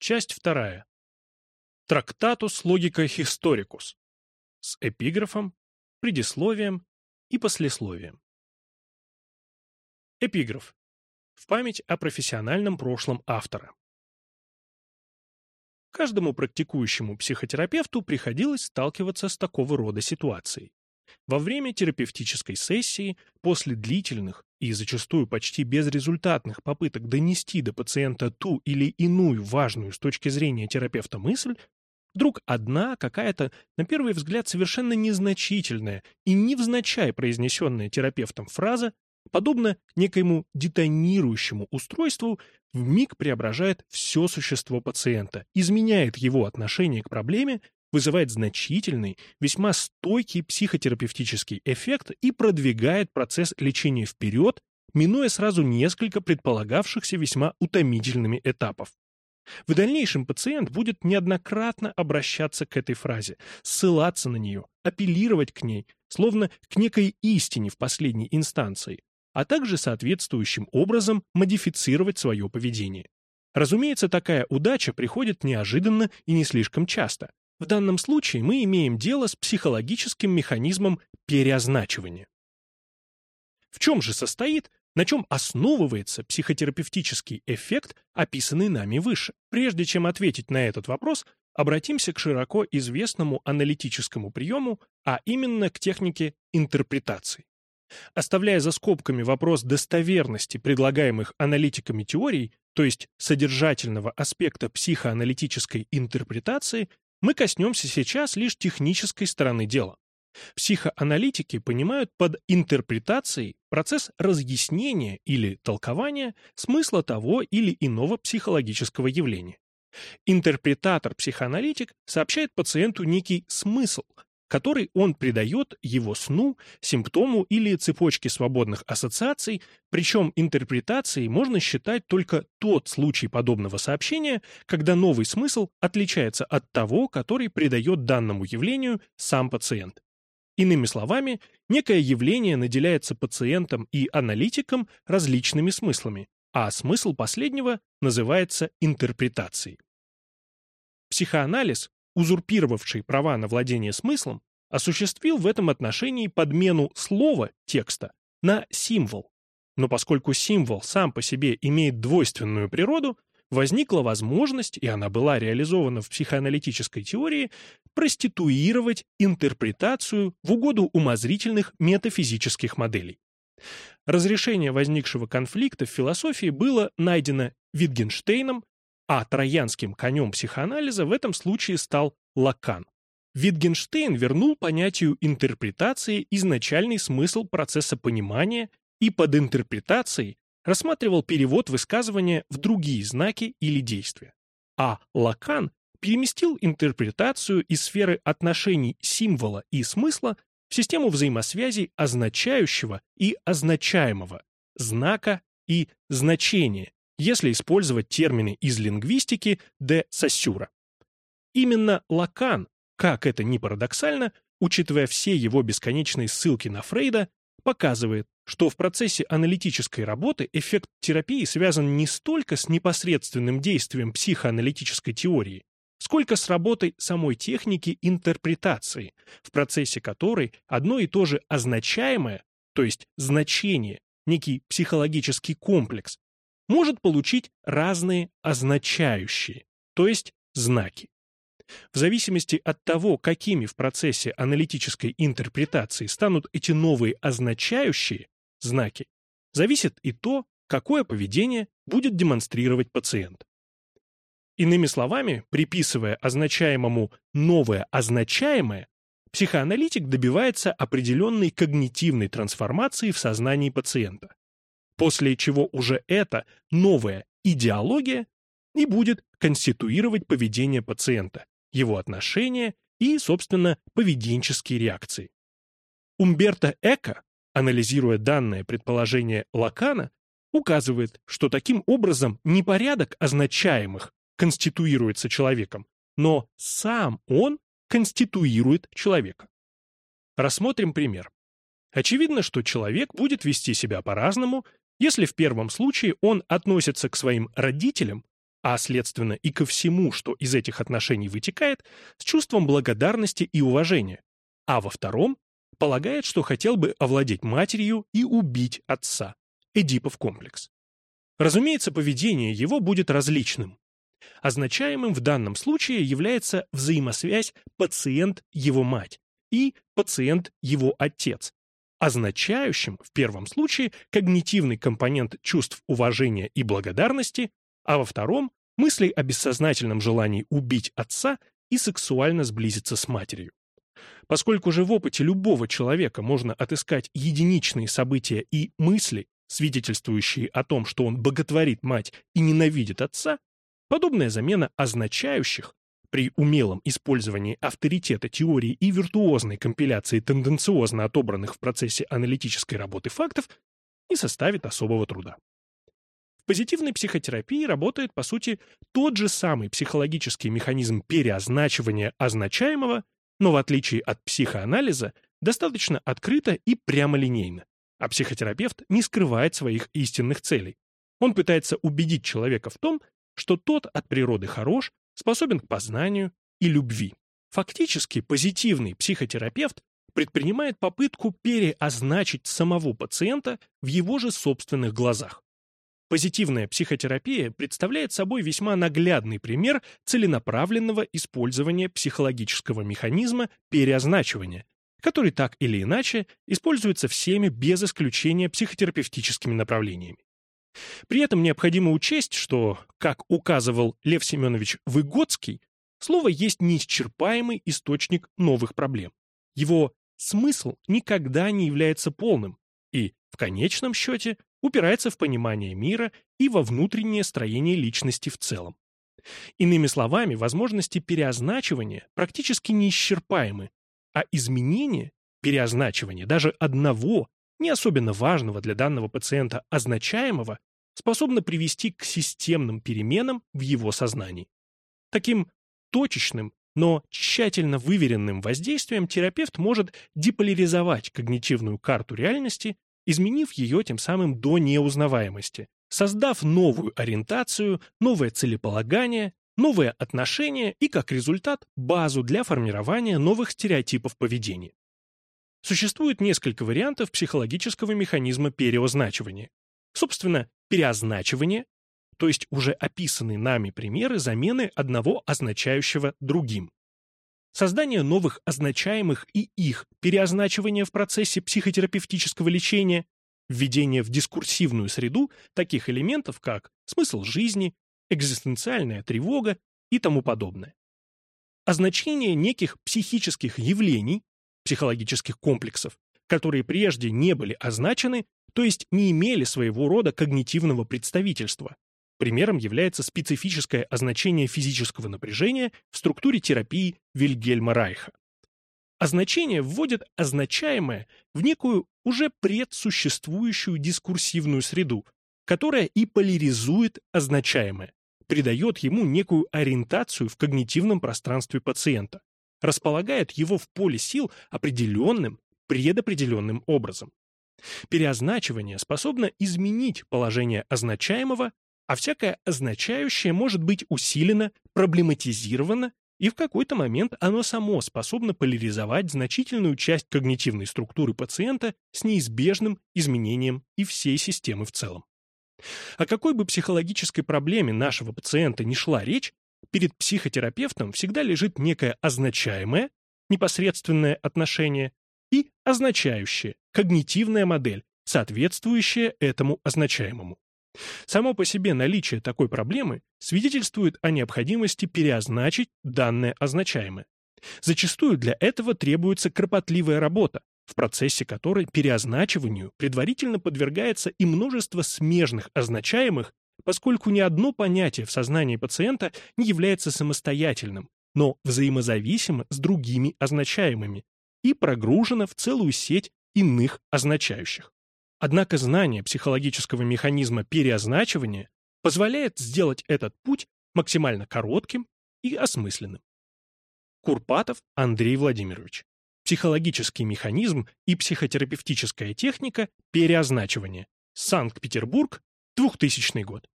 Часть вторая. Трактатус логика historicus с эпиграфом, предисловием и послесловием. Эпиграф. В память о профессиональном прошлом автора. Каждому практикующему психотерапевту приходилось сталкиваться с такого рода ситуацией. Во время терапевтической сессии, после длительных и зачастую почти безрезультатных попыток донести до пациента ту или иную важную с точки зрения терапевта мысль, вдруг одна какая-то, на первый взгляд, совершенно незначительная и невзначай произнесенная терапевтом фраза, подобно некоему детонирующему устройству, в миг преображает все существо пациента, изменяет его отношение к проблеме вызывает значительный, весьма стойкий психотерапевтический эффект и продвигает процесс лечения вперед, минуя сразу несколько предполагавшихся весьма утомительными этапов. В дальнейшем пациент будет неоднократно обращаться к этой фразе, ссылаться на нее, апеллировать к ней, словно к некой истине в последней инстанции, а также соответствующим образом модифицировать свое поведение. Разумеется, такая удача приходит неожиданно и не слишком часто, в данном случае мы имеем дело с психологическим механизмом переозначивания. В чем же состоит, на чем основывается психотерапевтический эффект, описанный нами выше? Прежде чем ответить на этот вопрос, обратимся к широко известному аналитическому приему, а именно к технике интерпретации. Оставляя за скобками вопрос достоверности предлагаемых аналитиками теорий, то есть содержательного аспекта психоаналитической интерпретации, мы коснемся сейчас лишь технической стороны дела. Психоаналитики понимают под интерпретацией процесс разъяснения или толкования смысла того или иного психологического явления. Интерпретатор-психоаналитик сообщает пациенту некий смысл, который он придает его сну, симптому или цепочке свободных ассоциаций, причем интерпретацией можно считать только тот случай подобного сообщения, когда новый смысл отличается от того, который придает данному явлению сам пациент. Иными словами, некое явление наделяется пациентом и аналитиком различными смыслами, а смысл последнего называется интерпретацией. Психоанализ узурпировавший права на владение смыслом, осуществил в этом отношении подмену слова текста на символ. Но поскольку символ сам по себе имеет двойственную природу, возникла возможность, и она была реализована в психоаналитической теории, проституировать интерпретацию в угоду умозрительных метафизических моделей. Разрешение возникшего конфликта в философии было найдено Витгенштейном а троянским конем психоанализа в этом случае стал Лакан. Витгенштейн вернул понятию интерпретации изначальный смысл процесса понимания и под интерпретацией рассматривал перевод высказывания в другие знаки или действия. А Лакан переместил интерпретацию из сферы отношений символа и смысла в систему взаимосвязей означающего и означаемого, знака и значения, если использовать термины из лингвистики де Сассюра. Именно Лакан, как это ни парадоксально, учитывая все его бесконечные ссылки на Фрейда, показывает, что в процессе аналитической работы эффект терапии связан не столько с непосредственным действием психоаналитической теории, сколько с работой самой техники интерпретации, в процессе которой одно и то же означаемое, то есть значение, некий психологический комплекс, может получить разные означающие, то есть знаки. В зависимости от того, какими в процессе аналитической интерпретации станут эти новые означающие знаки, зависит и то, какое поведение будет демонстрировать пациент. Иными словами, приписывая означаемому новое означаемое, психоаналитик добивается определенной когнитивной трансформации в сознании пациента после чего уже эта новая идеология и будет конституировать поведение пациента, его отношения и, собственно, поведенческие реакции. Умберто Эко, анализируя данное предположение Лакана, указывает, что таким образом не порядок означаемых конституируется человеком, но сам он конституирует человека. Рассмотрим пример. Очевидно, что человек будет вести себя по-разному если в первом случае он относится к своим родителям, а следственно и ко всему, что из этих отношений вытекает, с чувством благодарности и уважения, а во втором полагает, что хотел бы овладеть матерью и убить отца. Эдипов комплекс. Разумеется, поведение его будет различным. Означаемым в данном случае является взаимосвязь пациент-его мать и пациент-его отец. Означающим в первом случае когнитивный компонент чувств уважения и благодарности, а во втором – мысли о бессознательном желании убить отца и сексуально сблизиться с матерью. Поскольку же в опыте любого человека можно отыскать единичные события и мысли, свидетельствующие о том, что он боготворит мать и ненавидит отца, подобная замена означающих при умелом использовании авторитета теории и виртуозной компиляции тенденциозно отобранных в процессе аналитической работы фактов не составит особого труда. Позитивной психотерапии работает, по сути, тот же самый психологический механизм переозначивания означаемого но в отличие от психоанализа, достаточно открыто и прямолинейно. А психотерапевт не скрывает своих истинных целей. Он пытается убедить человека в том, что тот от природы хорош, способен к познанию и любви. Фактически позитивный психотерапевт предпринимает попытку переозначить самого пациента в его же собственных глазах. Позитивная психотерапия представляет собой весьма наглядный пример целенаправленного использования психологического механизма переозначивания, который так или иначе используется всеми без исключения психотерапевтическими направлениями. При этом необходимо учесть, что, как указывал Лев Семенович Выгодский, слово есть неисчерпаемый источник новых проблем. Его смысл никогда не является полным и, в конечном счете, упирается в понимание мира и во внутреннее строение личности в целом. Иными словами, возможности переозначивания практически неисчерпаемы, а изменение, переозначивание даже одного, не особенно важного для данного пациента означаемого, способно привести к системным переменам в его сознании. Таким точечным, но тщательно выверенным воздействием терапевт может деполяризовать когнитивную карту реальности изменив ее тем самым до неузнаваемости, создав новую ориентацию, новое целеполагание, новые отношения и, как результат, базу для формирования новых стереотипов поведения. Существует несколько вариантов психологического механизма переозначивания. Собственно, переозначивание, то есть уже описанные нами примеры замены одного означающего другим создание новых означаемых и их переозначивание в процессе психотерапевтического лечения, введение в дискурсивную среду таких элементов, как смысл жизни, экзистенциальная тревога и тому подобное. Означение неких психических явлений, психологических комплексов, которые прежде не были означены, то есть не имели своего рода когнитивного представительства, Примером является специфическое означение физического напряжения в структуре терапии Вильгельма Райха. Означение вводит означаемое в некую уже предсуществующую дискурсивную среду, которая и поляризует означаемое, придает ему некую ориентацию в когнитивном пространстве пациента, располагает его в поле сил определенным, предопределенным образом. Переозначивание способно изменить положение означаемого а всякое означающее может быть усилено, проблематизировано, и в какой-то момент оно само способно поляризовать значительную часть когнитивной структуры пациента с неизбежным изменением и всей системы в целом. О какой бы психологической проблеме нашего пациента ни шла речь, перед психотерапевтом всегда лежит некое означаемое, непосредственное отношение, и означающее, когнитивная модель, соответствующая этому означаемому. Само по себе наличие такой проблемы свидетельствует о необходимости переозначить данное означаемое. Зачастую для этого требуется кропотливая работа, в процессе которой переозначиванию предварительно подвергается и множество смежных означаемых, поскольку ни одно понятие в сознании пациента не является самостоятельным, но взаимозависимо с другими означаемыми и прогружено в целую сеть иных означающих. Однако знание психологического механизма переозначивания позволяет сделать этот путь максимально коротким и осмысленным. Курпатов Андрей Владимирович. Психологический механизм и психотерапевтическая техника переозначивания. Санкт-Петербург, 2000 год.